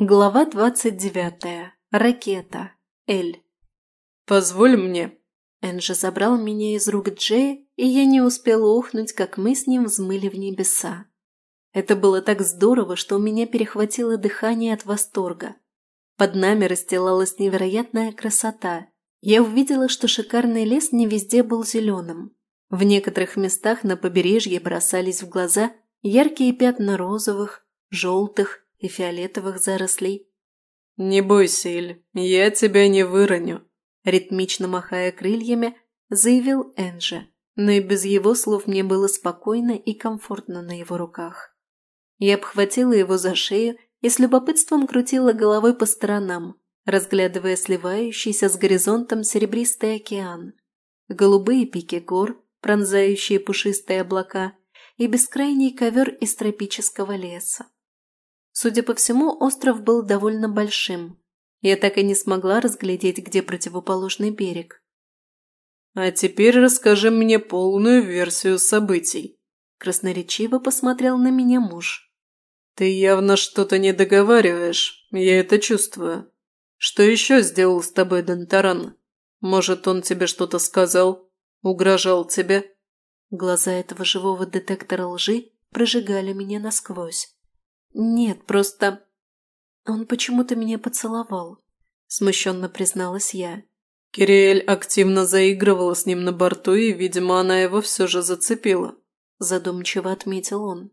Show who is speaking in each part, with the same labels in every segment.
Speaker 1: Глава двадцать девятая. Ракета. Эль.
Speaker 2: «Позволь мне».
Speaker 1: Энджи забрал меня из рук Джея, и я не успела ухнуть, как мы с ним взмыли в небеса. Это было так здорово, что у меня перехватило дыхание от восторга. Под нами расстилалась невероятная красота. Я увидела, что шикарный лес не везде был зеленым. В некоторых местах на побережье бросались в глаза яркие пятна розовых, желтых и фиолетовых зарослей.
Speaker 2: «Не бойся, Иль, я тебя не выроню», –
Speaker 1: ритмично махая крыльями, заявил Энджи, но и без его слов мне было спокойно и комфортно на его руках. Я обхватила его за шею и с любопытством крутила головой по сторонам, разглядывая сливающийся с горизонтом серебристый океан, голубые пики гор, пронзающие пушистые облака и бескрайний ковер из тропического леса. Судя по всему, остров был довольно большим. Я так и не смогла разглядеть, где противоположный берег.
Speaker 2: «А теперь расскажи мне полную версию событий», –
Speaker 1: красноречиво посмотрел на меня муж.
Speaker 2: «Ты явно что-то не договариваешь, я это чувствую. Что еще сделал с тобой Донтаран? Может, он тебе что-то сказал? Угрожал тебе?»
Speaker 1: Глаза этого живого детектора лжи прожигали меня насквозь. «Нет, просто...» «Он почему-то меня поцеловал», – смущенно призналась я.
Speaker 2: Кириэль активно заигрывала с ним на борту, и, видимо, она его все же зацепила, – задумчиво отметил он.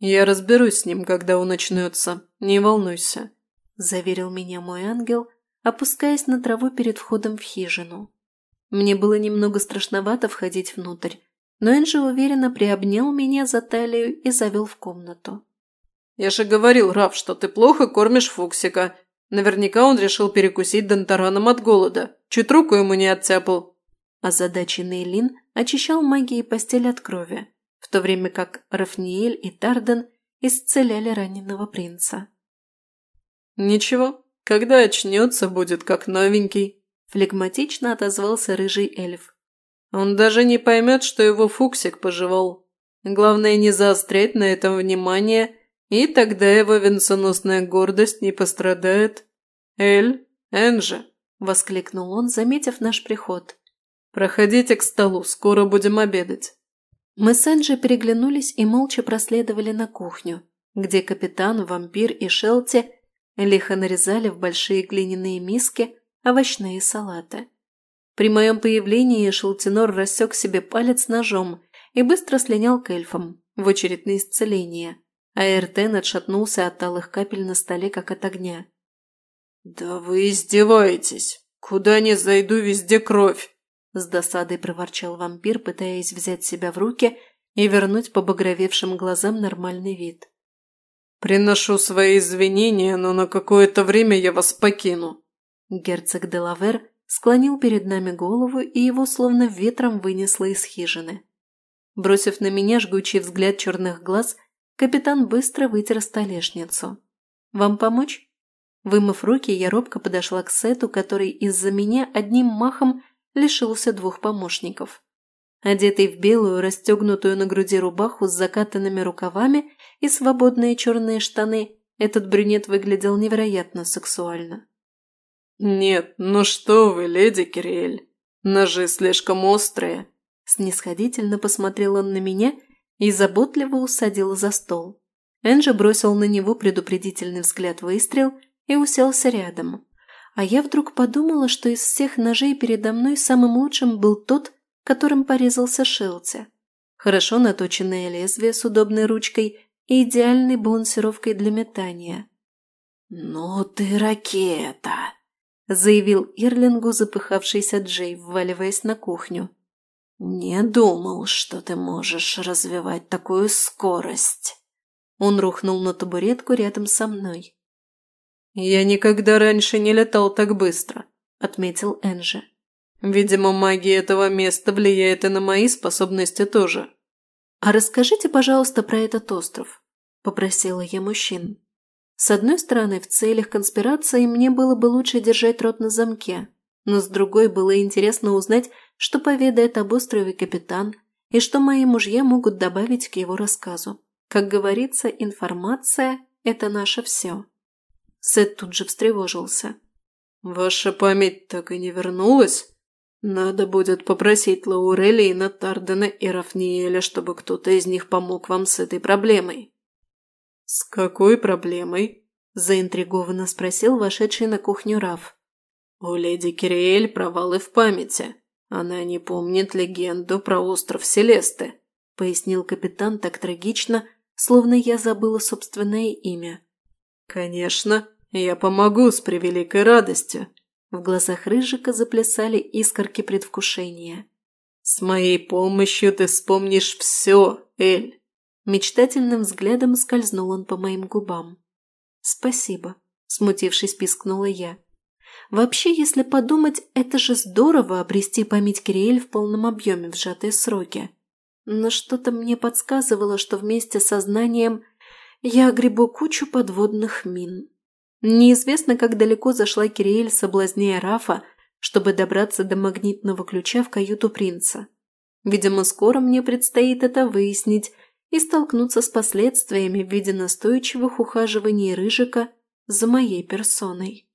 Speaker 2: «Я разберусь с ним, когда он начнется. не волнуйся», – заверил меня мой ангел, опускаясь на траву перед входом в хижину.
Speaker 1: Мне было немного страшновато входить внутрь, но Энджи уверенно приобнял меня за талию и завел в комнату.
Speaker 2: «Я же говорил, Раф, что ты плохо кормишь Фуксика. Наверняка он решил перекусить Донтараном от голода. Чуть руку ему не оттяпал».
Speaker 1: Озадаченный Лин очищал магией постель от крови, в то время как Рафниэль и Тарден исцеляли раненого принца.
Speaker 2: «Ничего, когда очнется, будет как новенький», –
Speaker 1: флегматично отозвался рыжий эльф.
Speaker 2: Он даже не поймет, что его Фуксик пожевал. Главное не заострять на этом внимание, И тогда его венценосная гордость не пострадает. Эль, Энжи, воскликнул он, заметив наш приход. «Проходите к столу, скоро будем обедать».
Speaker 1: Мы с Энджи переглянулись и молча проследовали на кухню, где капитан, вампир и Шелти лихо нарезали в большие глиняные миски овощные салаты. При моем появлении Шелтинор рассек себе палец ножом и быстро слинял к эльфам в очередное исцеление – Айртен отшатнулся от талых капель на столе, как от огня.
Speaker 2: «Да вы издеваетесь! Куда ни зайду, везде кровь!» С досадой проворчал вампир, пытаясь взять себя в руки и вернуть побагровевшим глазам нормальный вид. «Приношу свои извинения, но на какое-то время я вас покину».
Speaker 1: Герцог Делавер склонил перед нами голову, и его словно ветром вынесло из хижины. Бросив на меня жгучий взгляд черных глаз – Капитан быстро вытер столешницу. «Вам помочь?» Вымыв руки, я робко подошла к Сету, который из-за меня одним махом лишился двух помощников. Одетый в белую, расстегнутую на груди рубаху с закатанными рукавами и свободные черные штаны, этот брюнет выглядел невероятно сексуально.
Speaker 2: «Нет, ну что вы, леди Кириэль, ножи слишком острые!»
Speaker 1: Снисходительно посмотрел он на меня – и заботливо усадил за стол. Энджи бросил на него предупредительный взгляд выстрел и уселся рядом. А я вдруг подумала, что из всех ножей передо мной самым лучшим был тот, которым порезался Шелти. Хорошо наточенное лезвие с удобной ручкой и идеальной балансировкой для метания.
Speaker 3: «Ну ты ракета!»
Speaker 1: заявил Ирлингу запыхавшийся Джей, вваливаясь на кухню.
Speaker 3: Не думал, что ты можешь развивать такую скорость.
Speaker 1: Он рухнул на табуретку рядом со мной.
Speaker 2: Я никогда раньше не летал так быстро, отметил Энжи. Видимо, магия этого места влияет и на мои способности тоже.
Speaker 1: А расскажите, пожалуйста, про этот остров, попросила я мужчин. С одной стороны, в целях конспирации мне было бы лучше держать рот на замке, но с другой было интересно узнать, что поведает об острове капитан и что мои мужья могут добавить к его рассказу. Как говорится, информация – это наше все. Сет тут же встревожился.
Speaker 2: «Ваша память так и не вернулась? Надо будет попросить Лаурелина, Натардена и Рафниеля, чтобы кто-то из них помог вам с этой проблемой». «С какой проблемой?» – заинтригованно спросил вошедший на кухню Раф. «У леди Кириэль провалы в памяти. Она не помнит легенду про остров Селесты», — пояснил капитан так трагично, словно я забыла собственное имя. «Конечно, я помогу с превеликой радостью». В глазах Рыжика заплясали искорки предвкушения. «С моей помощью ты вспомнишь все, Эль!» Мечтательным взглядом скользнул он по моим губам.
Speaker 1: «Спасибо», – смутившись, пискнула я. Вообще, если подумать, это же здорово обрести память Кириэль в полном объеме в сжатые сроки. Но что-то мне подсказывало, что вместе со знанием я гребу кучу подводных мин. Неизвестно, как далеко зашла Кириэль, соблазняя Рафа, чтобы добраться до магнитного ключа в каюту принца. Видимо, скоро мне предстоит это выяснить и столкнуться с последствиями в виде настойчивых ухаживаний Рыжика за моей персоной.